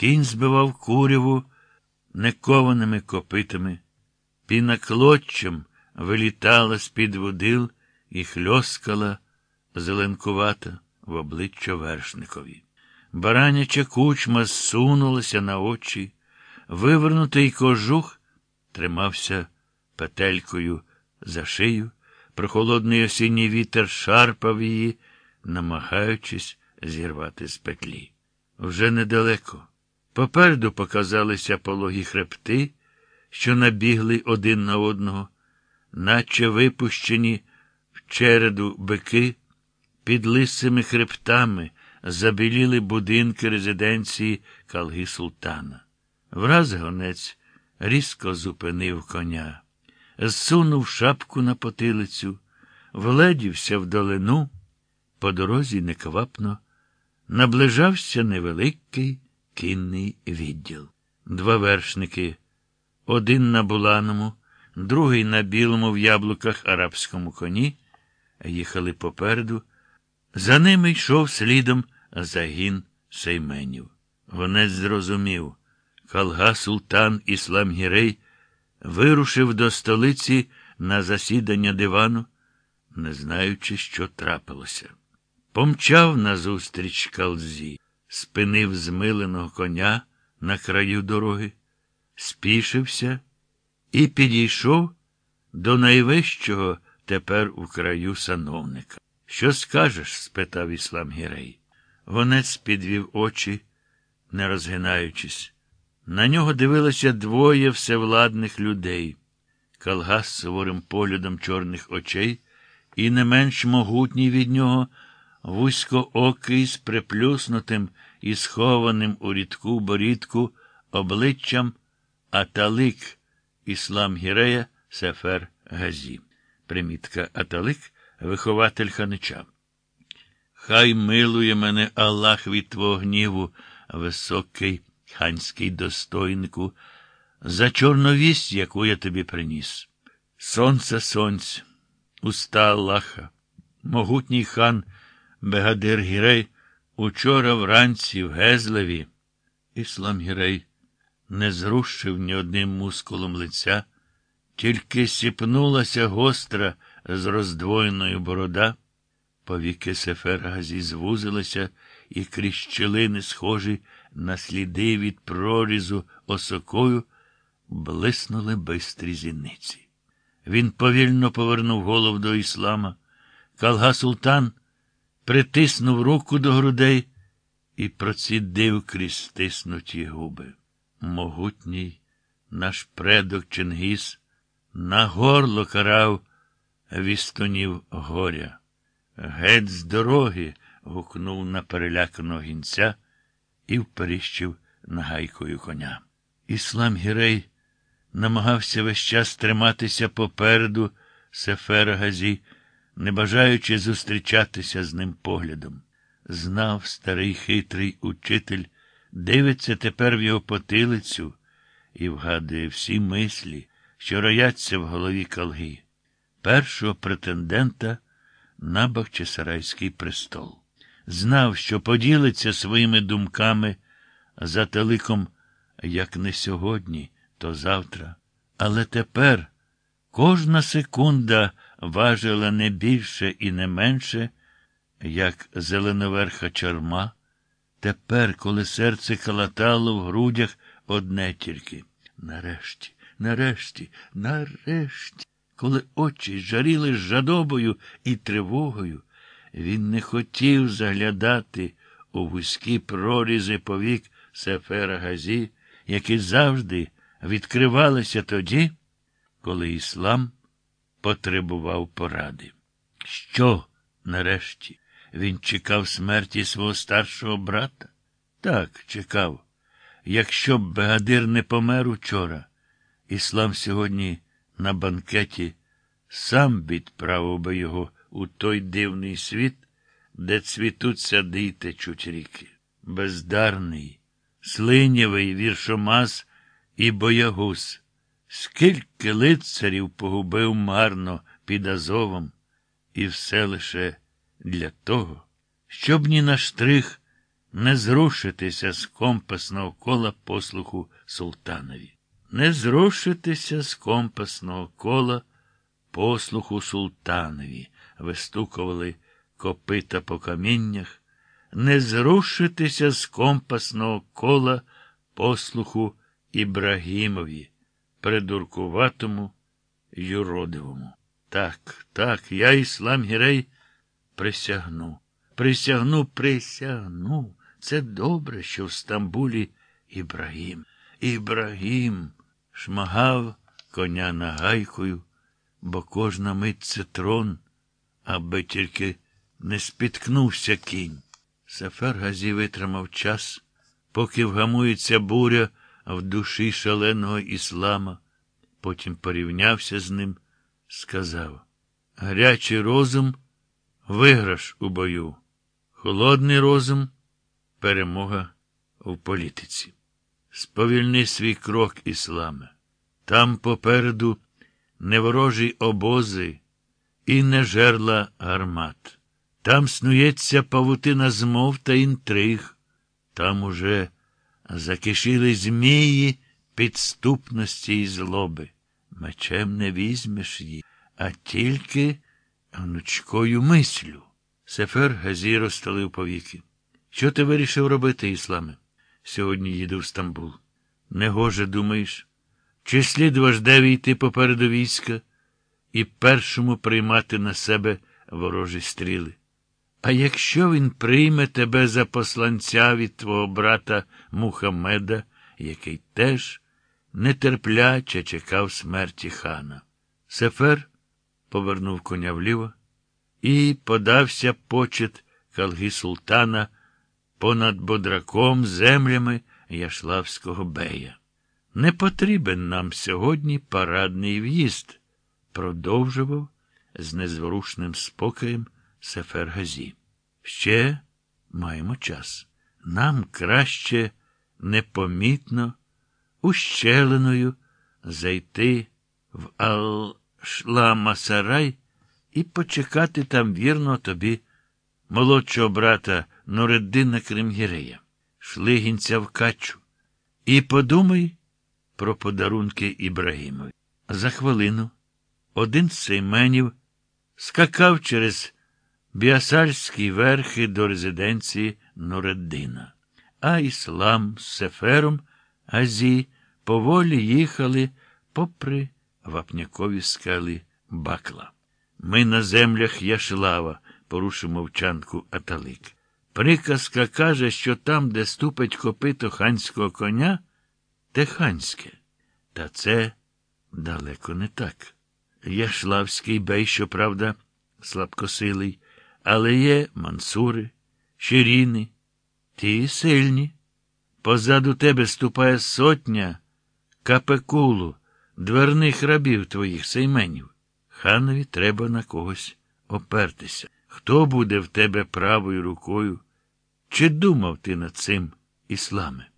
Кінь збивав куряву некованими копитами, пінаклоччям вилітала з-під водил і хльоскала зеленкувата в обличчя вершникові. Бараняча кучма зсунулася на очі, вивернутий кожух тримався петелькою за шию, прохолодний осінній вітер шарпав її, намагаючись зірвати з петлі. Вже недалеко. Попереду показалися пологі хребти, що набігли один на одного, наче випущені в череду бики, під лисими хребтами забіліли будинки резиденції Калги Султана. Враз гонець різко зупинив коня, зсунув шапку на потилицю, вледівся в долину, по дорозі неквапно, наближався невеликий кінний відділ. Два вершники, один на буланому, другий на білому в яблуках арабському коні, їхали попереду. За ними йшов слідом загін сейменів. Гонець зрозумів. Калга Султан Іслам Гірей вирушив до столиці на засідання дивану, не знаючи, що трапилося. Помчав назустріч калзі, спинив змиленого коня на краю дороги, спішився і підійшов до найвищого тепер у краю сановника. Що скажеш? спитав Іслам Гірей. Гонець підвів очі, не розгинаючись. На нього дивилося двоє всевладних людей. Калгас суворим поглядом чорних очей і не менш могутній від нього, вузькоокий з приплюснутим і схованим у рідку борідку обличчям Аталик Іслам Гірея Сефер Газі. Примітка Аталик вихователь ханича. Хай милує мене Аллах від твого гніву, високий ханський достойнику, за чорновість, яку я тобі приніс. Сонце сонце, уста Аллаха, могутній хан Бегадир Гірей, учора вранці в Гезлеві. Іслам Гірей не зрушив ні одним мускулом лиця, тільки сіпнулася гостра з роздвоєною борода. Повіки Сефергазі звузилися і крізь щелини, схожі на сліди від прорізу осокою, блиснули бистрі зіниці. Він повільно повернув голову до іслама. Калга Султан притиснув руку до грудей і процідив крізь стиснуті губи. Могутній наш предок Чингіс на горло карав вістонів горя. Геть з дороги. гукнув на переляканого гінця і вперіщив нагайкою коня. Іслам Гірей намагався весь час триматися попереду Сефера Газі, не бажаючи зустрічатися з ним поглядом. Знав старий хитрий учитель, дивиться тепер в його потилицю і вгадує всі мислі, що рояться в голові Калги, першого претендента на Бахчисарайський престол. Знав, що поділиться своїми думками за теликом, як не сьогодні, то завтра. Але тепер кожна секунда важила не більше і не менше, як зеленоверха чорма. Тепер, коли серце калатало в грудях одне тільки. Нарешті, нарешті, нарешті, коли очі жаріли жадобою і тривогою, він не хотів заглядати у вузькі прорізи повік Сефера Газі, які завжди відкривалися тоді, коли іслам потребував поради. Що, нарешті, він чекав смерті свого старшого брата? Так, чекав. Якщо б Бегадир не помер учора, іслам сьогодні на банкеті сам відправив би його у той дивний світ, де цвітуть сади й течуть ріки. Бездарний, слинєвий віршомаз і боягуз. Скільки лицарів погубив марно під Азовом, і все лише для того, щоб ні на штрих не зрушитися з компасного кола послуху султанові. Не зрушитися з компасного кола послуху султанові, вистукували копита по каміннях, не зрушитися з компасного кола послуху Ібрагімові, придуркуватому юродивому. Так, так, я, іслам Гірей, присягну. Присягну, присягну. Це добре, що в Стамбулі Ібрагім. Ібрагім шмагав коня нагайкою, бо кожна мить це трон, аби тільки не спіткнувся кінь. Сафар Газі витримав час, поки вгамується буря в душі шаленого іслама, потім порівнявся з ним, сказав Гарячий розум виграш у бою, холодний розум перемога в політиці. Сповільни свій крок, ісламе. Там попереду не ворожі обози і не жерла гармат. Там снується павутина змов та інтриг. Там уже закишили змії підступності і злоби. Мечем не візьмеш її, а тільки гнучкою мислю. Сефер Газі розстелив повіки. Що ти вирішив робити, ісламе? Сьогодні їду в Стамбул. Негоже, думаєш, чи слід вождеві йти попереду війська і першому приймати на себе ворожі стріли? А якщо він прийме тебе за посланця від твого брата Мухаммеда, який теж нетерпляче чекав смерті хана. Сефер повернув коня вліво і подався почет калги султана понад бодраком землями Яшлавського бея. Не потрібен нам сьогодні парадний в'їзд, продовжував з незворушним спокоєм Сефер Газі. Ще маємо час. Нам краще непомітно, ущеленою зайти в Ал-Шламасарай і почекати там вірно тобі молодшого брата Нуреддина Кремгірея, шлигінця в качу, і подумай про подарунки Ібрагімові. За хвилину один з сейменів скакав через Біасальські верхи до резиденції Нуреддина, а іслам з Сефером Азі поволі їхали попри вапнякові скали бакла. Ми на землях Яшлава, порушив мовчанку Аталик. Приказка каже, що там, де ступить копито ханського коня, те ханське. Та це далеко не так. Яшлавський бей, щоправда, слабкосилий, але є мансури, ширіни, ті сильні. Позаду тебе ступає сотня капекулу, дверних рабів твоїх сейменів. Ханові треба на когось опертися. Хто буде в тебе правою рукою? Чи думав ти над цим, ісламе?